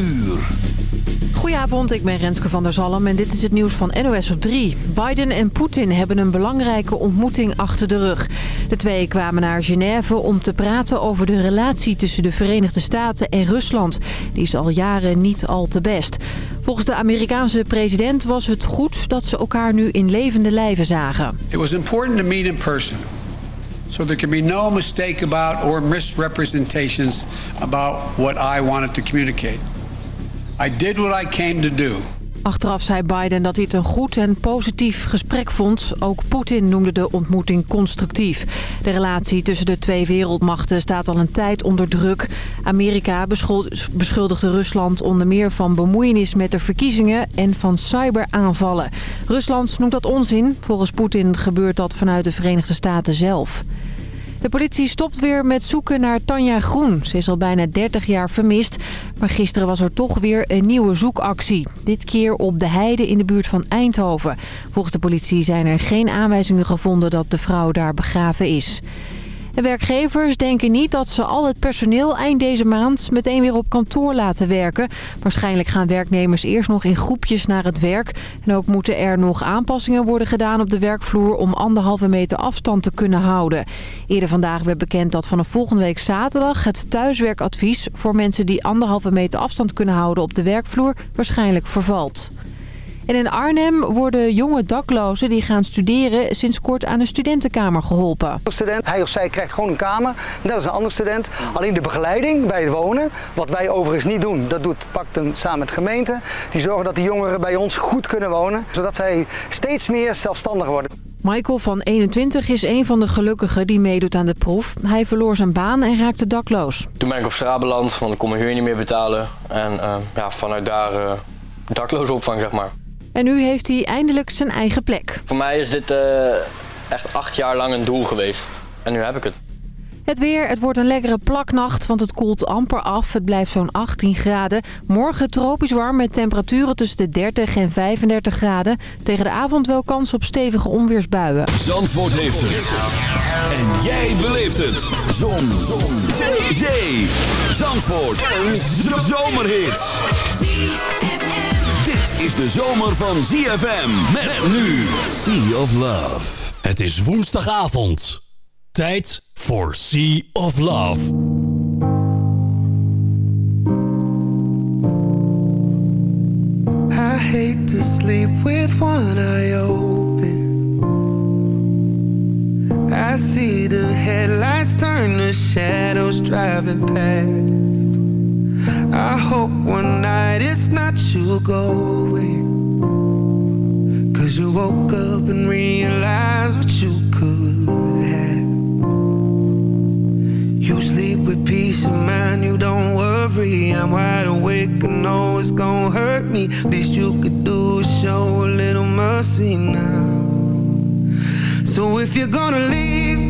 uur. Goedenavond, ik ben Renske van der Zalm en dit is het nieuws van NOS op 3. Biden en Poetin hebben een belangrijke ontmoeting achter de rug. De twee kwamen naar Genève om te praten over de relatie tussen de Verenigde Staten en Rusland. Die is al jaren niet al te best. Volgens de Amerikaanse president was het goed dat ze elkaar nu in levende lijven zagen. It was important to meet in person. So there can be no mistake about or misrepresentations about what I wanted to communicate. I did what I came to. Achteraf zei Biden dat hij het een goed en positief gesprek vond. Ook Poetin noemde de ontmoeting constructief. De relatie tussen de twee wereldmachten staat al een tijd onder druk. Amerika beschuldigde Rusland onder meer van bemoeienis met de verkiezingen en van cyberaanvallen. Rusland noemt dat onzin. Volgens Poetin gebeurt dat vanuit de Verenigde Staten zelf. De politie stopt weer met zoeken naar Tanja Groen. Ze is al bijna 30 jaar vermist. Maar gisteren was er toch weer een nieuwe zoekactie. Dit keer op de heide in de buurt van Eindhoven. Volgens de politie zijn er geen aanwijzingen gevonden dat de vrouw daar begraven is. De werkgevers denken niet dat ze al het personeel eind deze maand meteen weer op kantoor laten werken. Waarschijnlijk gaan werknemers eerst nog in groepjes naar het werk. En ook moeten er nog aanpassingen worden gedaan op de werkvloer om anderhalve meter afstand te kunnen houden. Eerder vandaag werd bekend dat vanaf volgende week zaterdag het thuiswerkadvies voor mensen die anderhalve meter afstand kunnen houden op de werkvloer waarschijnlijk vervalt. En in Arnhem worden jonge daklozen die gaan studeren sinds kort aan een studentenkamer geholpen. Student, hij of zij krijgt gewoon een kamer, net als een andere student. Alleen de begeleiding bij het wonen, wat wij overigens niet doen, dat doet Pactum samen met de gemeente. Die zorgen dat de jongeren bij ons goed kunnen wonen, zodat zij steeds meer zelfstandig worden. Michael van 21 is een van de gelukkigen die meedoet aan de proef. Hij verloor zijn baan en raakte dakloos. Toen ben ik op straat beland, want ik kon mijn huur niet meer betalen. En uh, ja, vanuit daar uh, dakloos opvang, zeg maar. En nu heeft hij eindelijk zijn eigen plek. Voor mij is dit uh, echt acht jaar lang een doel geweest. En nu heb ik het. Het weer, het wordt een lekkere plaknacht, want het koelt amper af. Het blijft zo'n 18 graden. Morgen tropisch warm met temperaturen tussen de 30 en 35 graden. Tegen de avond wel kans op stevige onweersbuien. Zandvoort heeft het. En jij beleeft het. Zon. Zon. Zee. Zee. Zandvoort. Een zomerhit is de zomer van ZFM. Met nu Sea of Love. Het is woensdagavond. Tijd voor Sea of Love. I hate to sleep with one eye open. I see the headlights turn to shadows driving past. I hope one night it's not you going. Cause you woke up and realized what you could have. You sleep with peace of mind, you don't worry. I'm wide awake and know it's gonna hurt me. Least you could do is show a little mercy now. So if you're gonna leave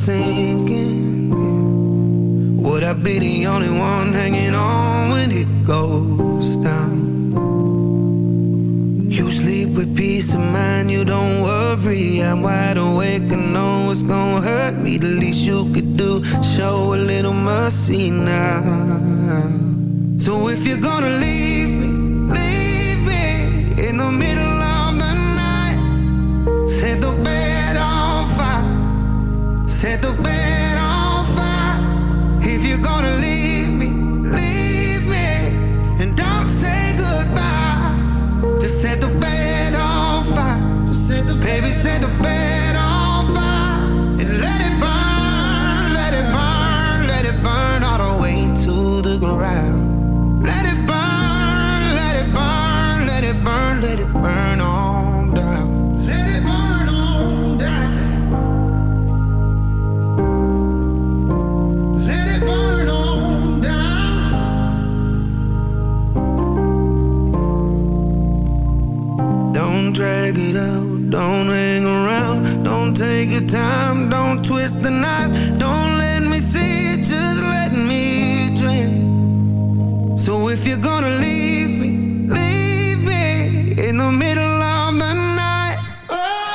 sinking? Would I be the only one hanging on when it goes down? You sleep with peace of mind, you don't worry. I'm wide awake and know it's gonna hurt me. The least you could do, show a little mercy now. So if you're gonna leave leave 새도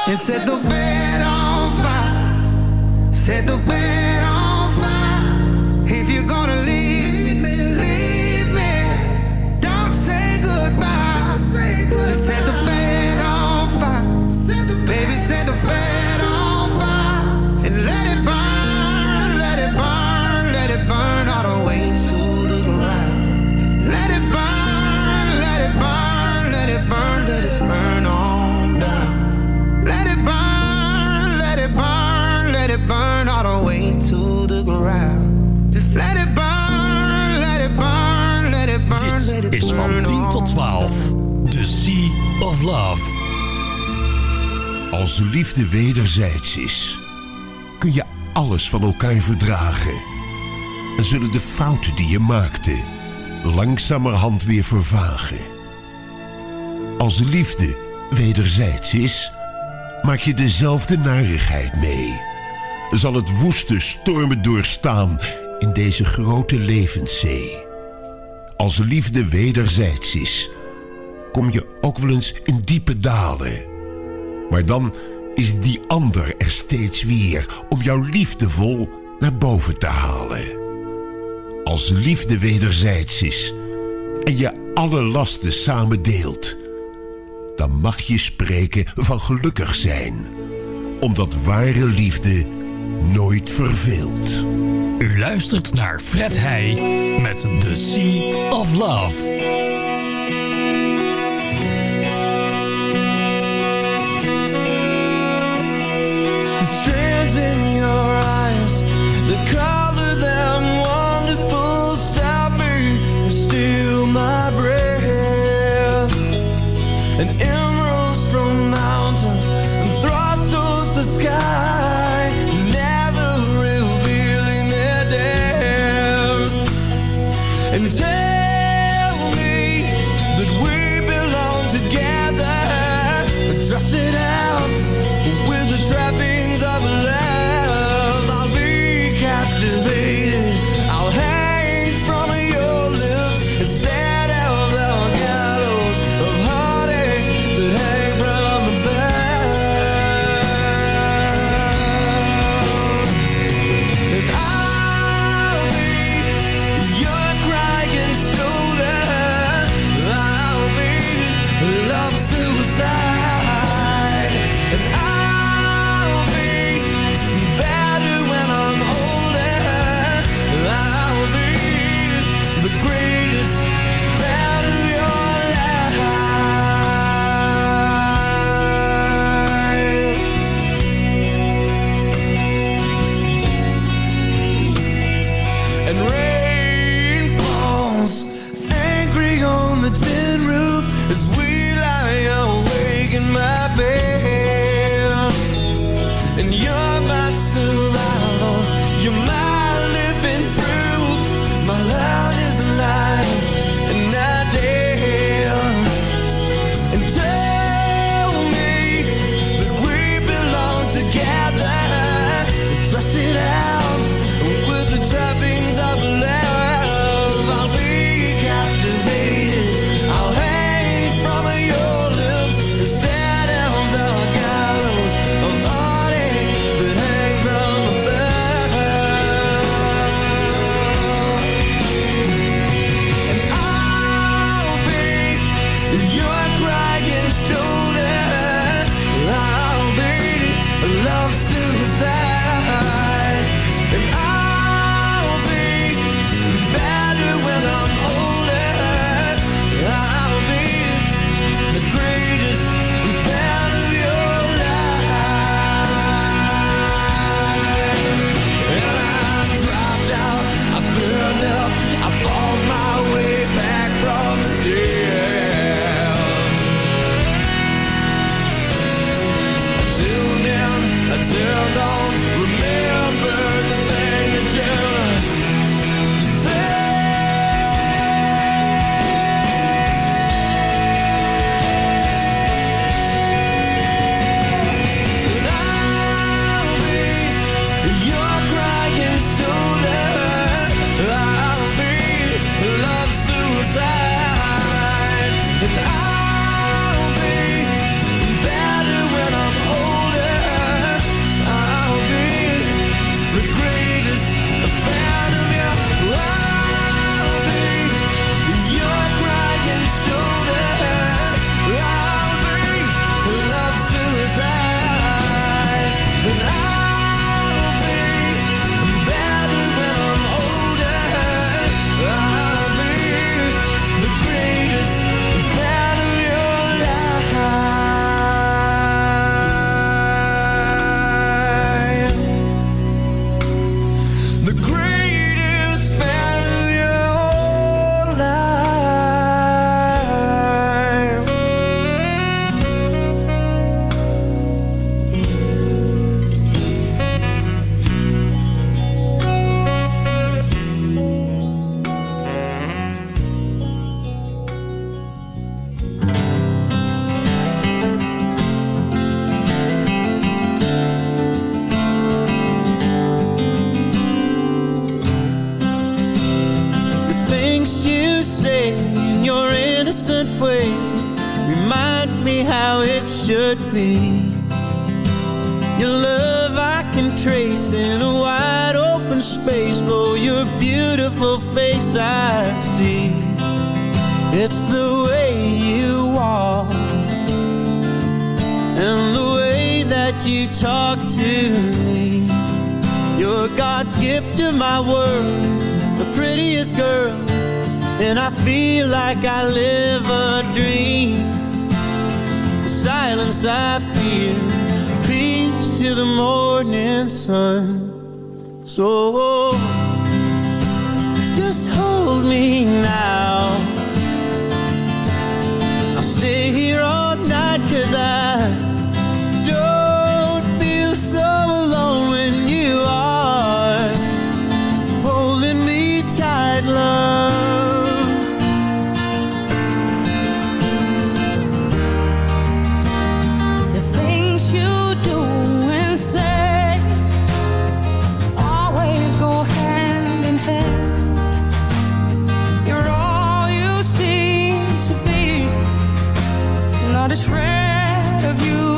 and set the bed on fire. Als liefde wederzijds is, kun je alles van elkaar verdragen. En zullen de fouten die je maakte langzamerhand weer vervagen. Als liefde wederzijds is, maak je dezelfde narigheid mee. Zal het woeste stormen doorstaan in deze grote levenszee. Als liefde wederzijds is, kom je ook wel eens in diepe dalen. Maar dan is die ander er steeds weer om jou liefdevol naar boven te halen. Als liefde wederzijds is en je alle lasten samen deelt, dan mag je spreken van gelukkig zijn, omdat ware liefde nooit verveelt. U luistert naar Fred Heij met The Sea of Love. of you.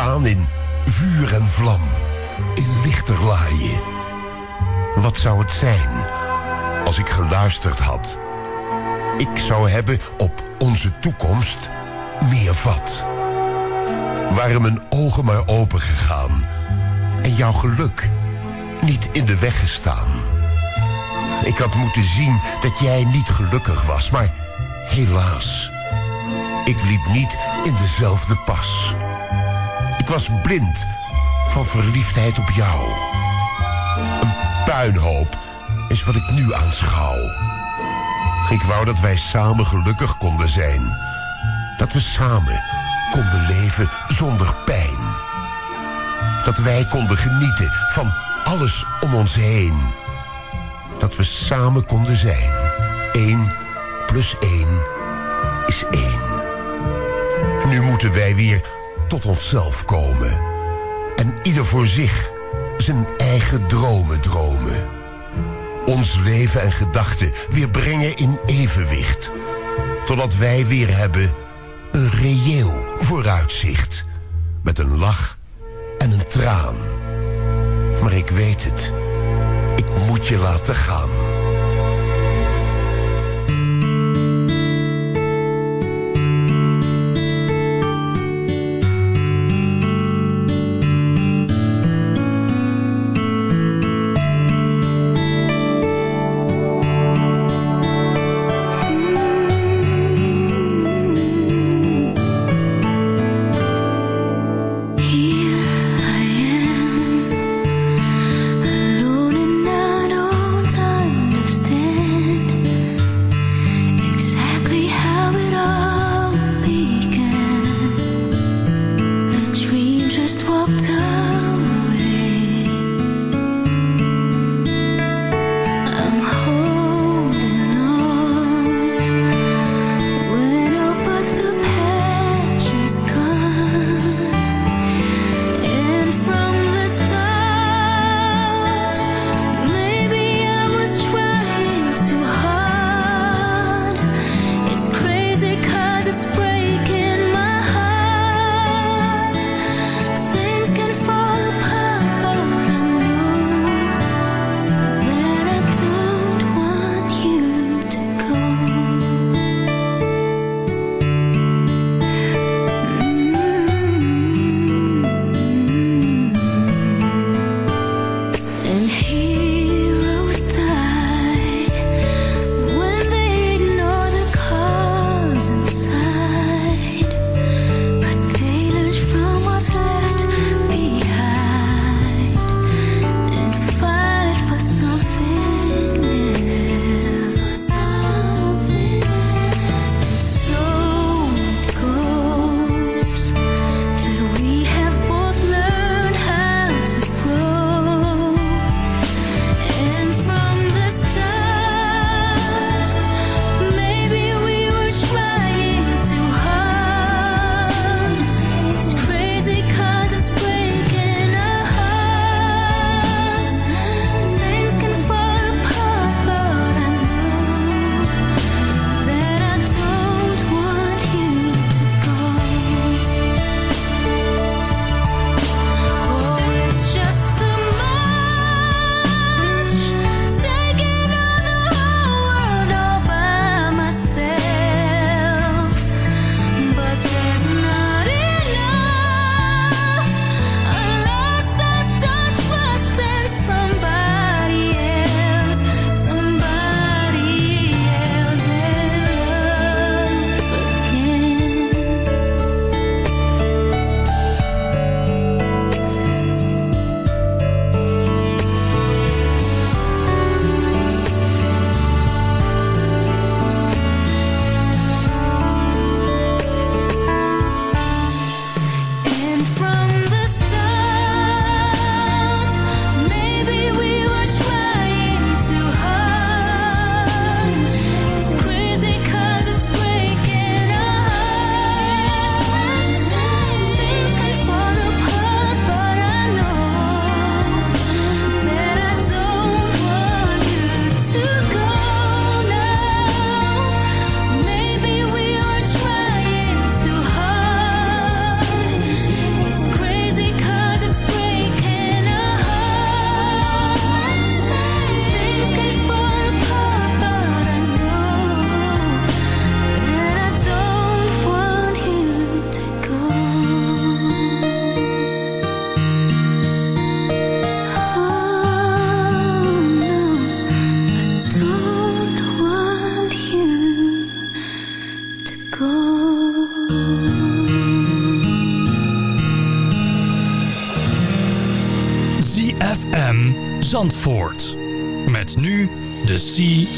staan in vuur en vlam, in lichterlaaien. Wat zou het zijn als ik geluisterd had? Ik zou hebben op onze toekomst meer vat. Waren mijn ogen maar open gegaan en jouw geluk niet in de weg gestaan. Ik had moeten zien dat jij niet gelukkig was, maar helaas, ik liep niet in dezelfde pas was blind van verliefdheid op jou. Een puinhoop is wat ik nu aanschouw. Ik wou dat wij samen gelukkig konden zijn. Dat we samen konden leven zonder pijn. Dat wij konden genieten van alles om ons heen. Dat we samen konden zijn. Eén plus één is één. Nu moeten wij weer tot onszelf komen. En ieder voor zich zijn eigen dromen dromen. Ons leven en gedachten weer brengen in evenwicht. Totdat wij weer hebben een reëel vooruitzicht. Met een lach en een traan. Maar ik weet het. Ik moet je laten gaan.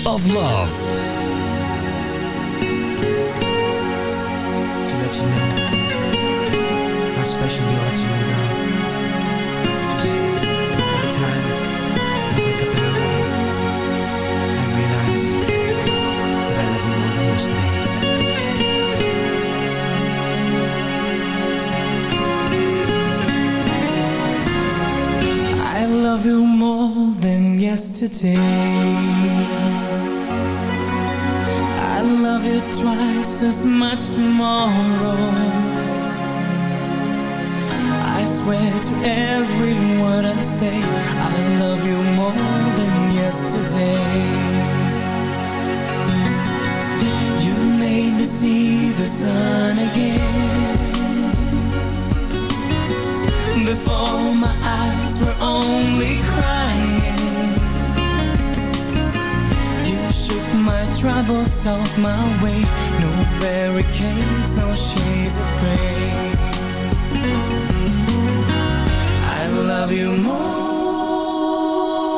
of Love.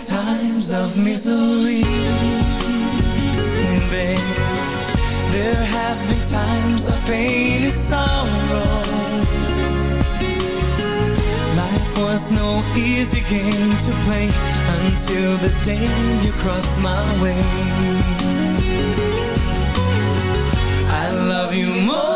times of misery. There have been times of pain and sorrow. Life was no easy game to play Until the day you crossed my way. I love you more.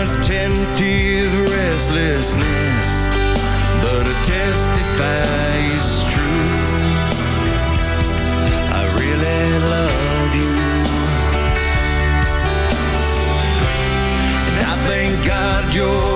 Attentive restlessness, but I testify is true. I really love you, and I thank God you're.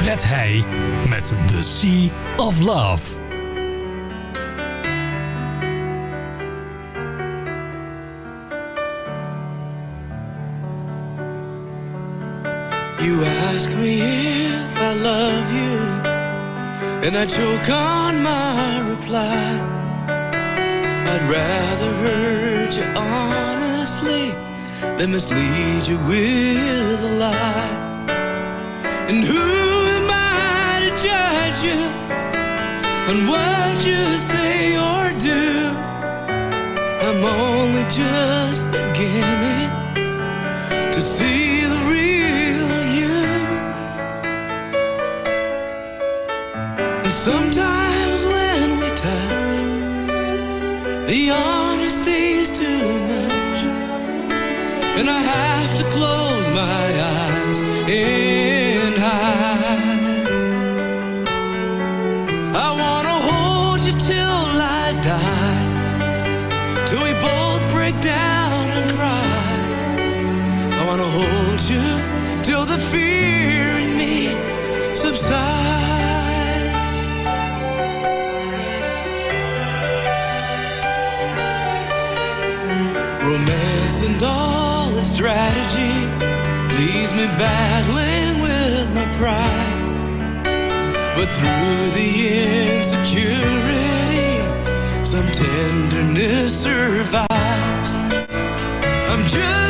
Fred Heij met The Sea of Love. You ask me if I love you And I choke on my reply I'd rather hurt you honestly Than mislead you with a lie And who judge you on what you say or do. I'm only just beginning to see. battling with my pride. But through the insecurity, some tenderness survives. I'm just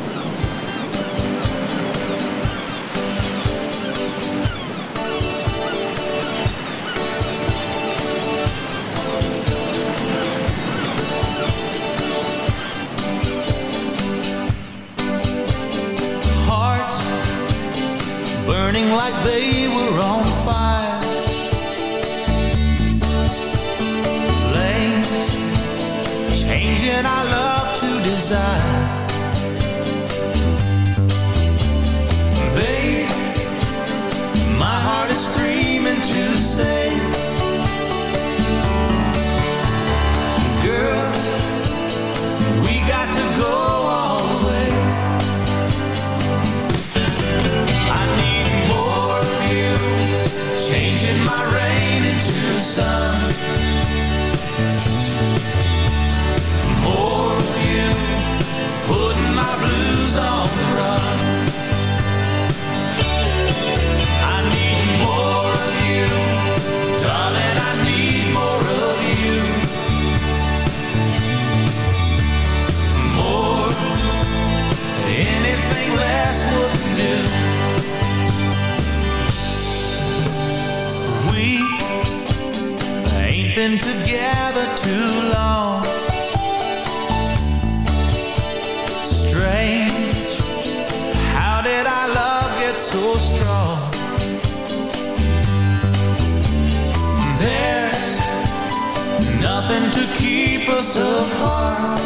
Nothing to keep us apart.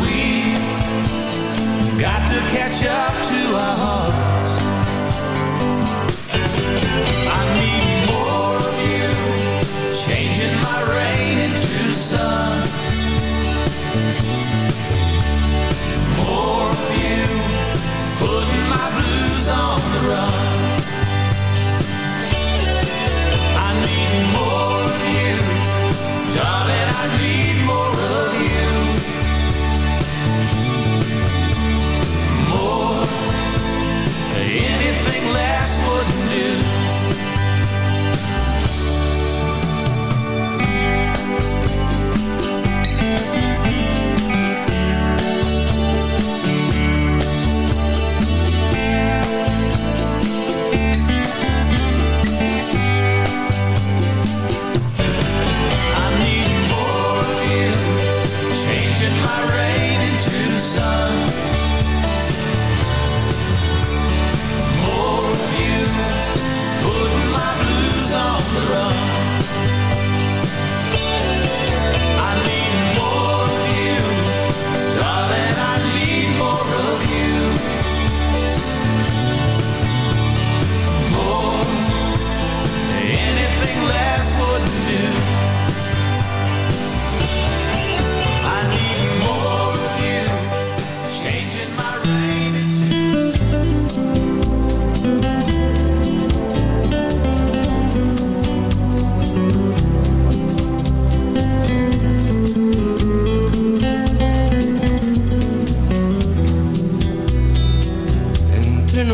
We got to catch up to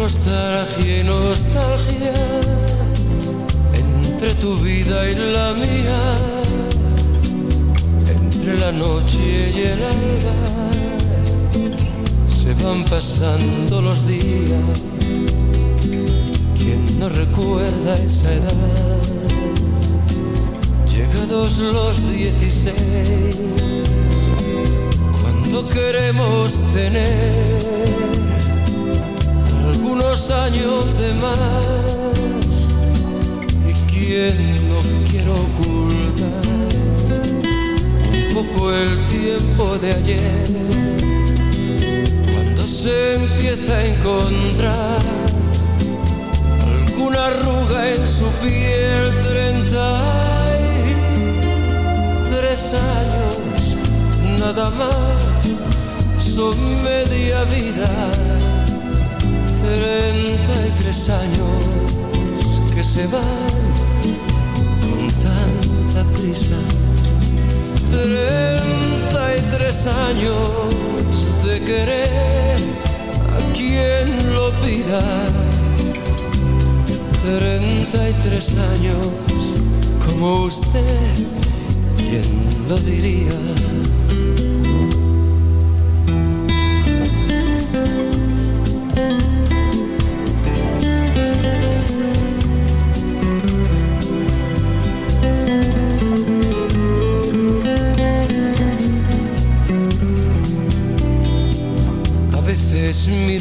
nostalgia y nostalgia, entre tu vida y la mía, entre la noche y el alba, se van pasando los días. ¿Quién no recuerda esa edad? Llegados los dieciséis, cuando queremos tener algunos años de más. Y quien no quiero ocultar un poco el tiempo de ayer. Cuando se empieza a encontrar alguna arruga en su piel treinta y tres años nada más son media vida Treinta y tres años que se van con tanta prisa. Treinta y tres años de querer a quien lo pida. Treinta y tres años como usted, ¿quién lo diría?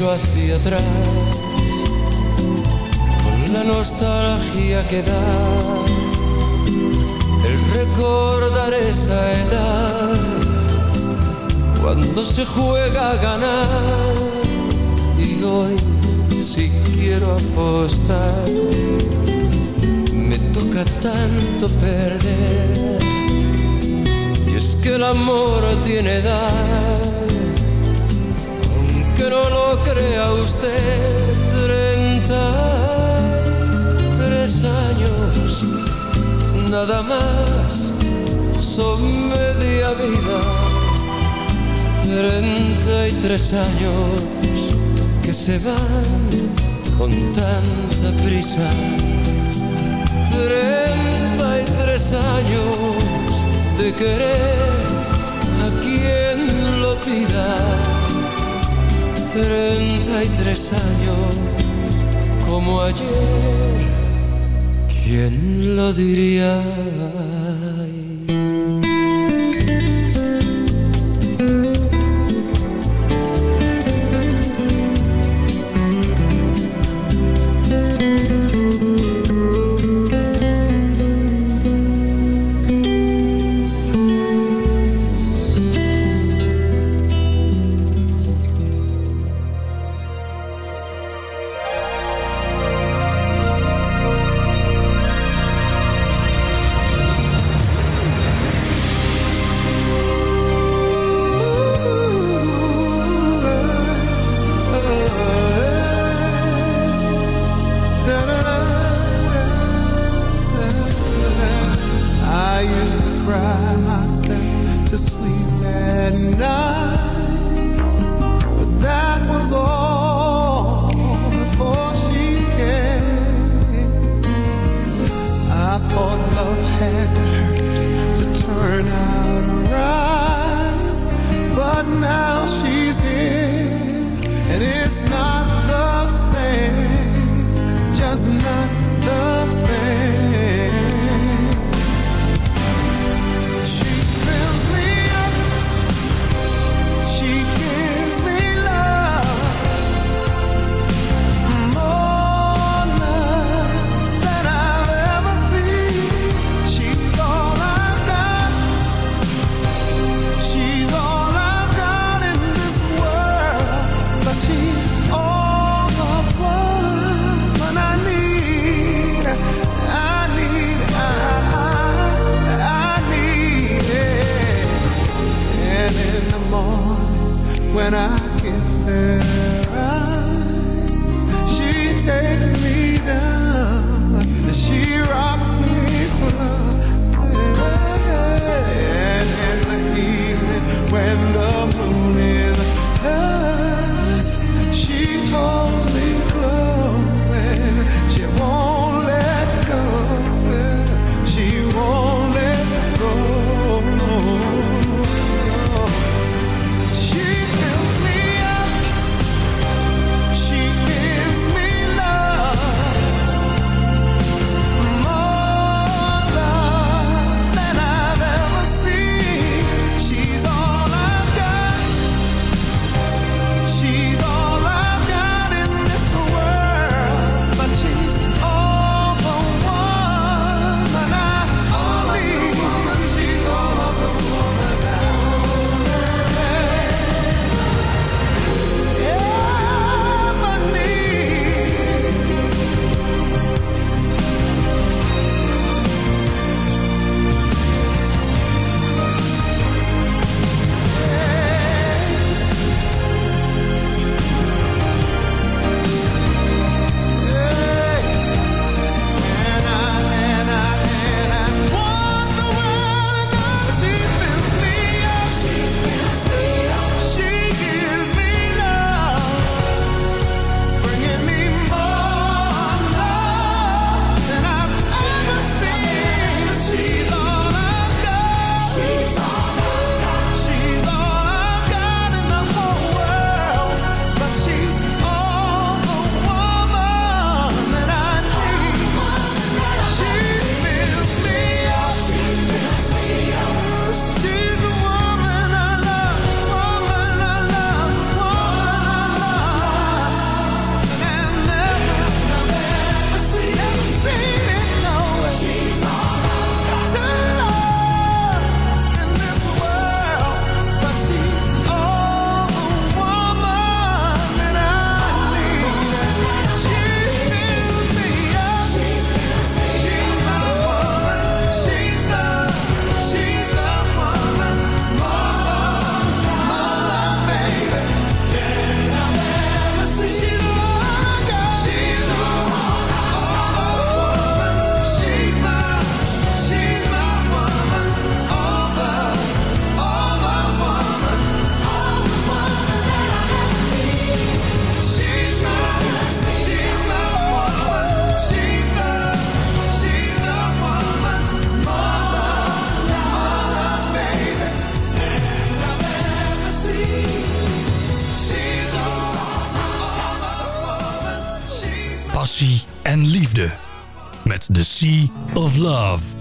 Miro hacia atrás. Con la nostalgia que da el recordar esa edad. Cuando se juega a ganar y hoy si quiero apostar. Me toca tanto perder y es que el amor tiene edad aunque no lo crea usted, 33 años, nada más, son media vida, 33 años que se van con tanta prisa, 33 años de querer a quien lo pida. 33 años como ayer, ¿quién lo diría? love.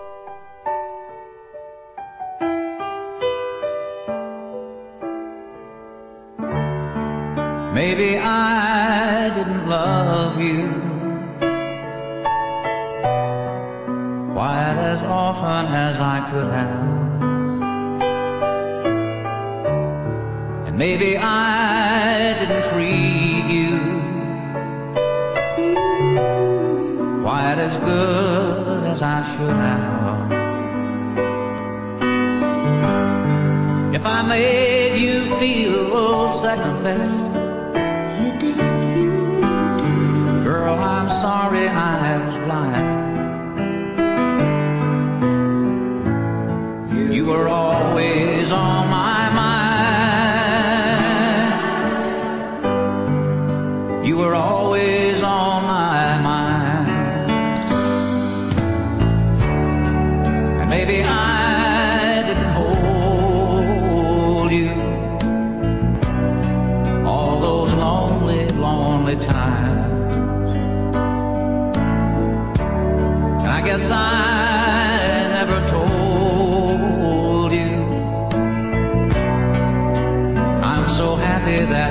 happy that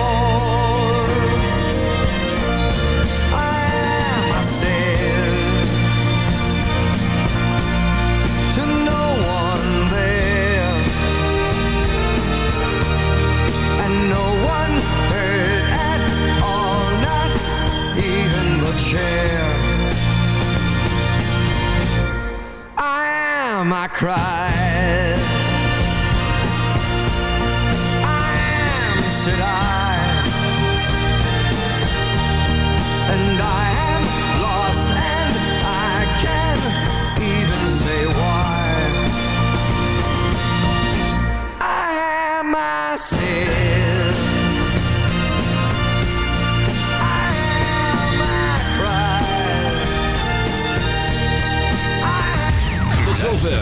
I cried.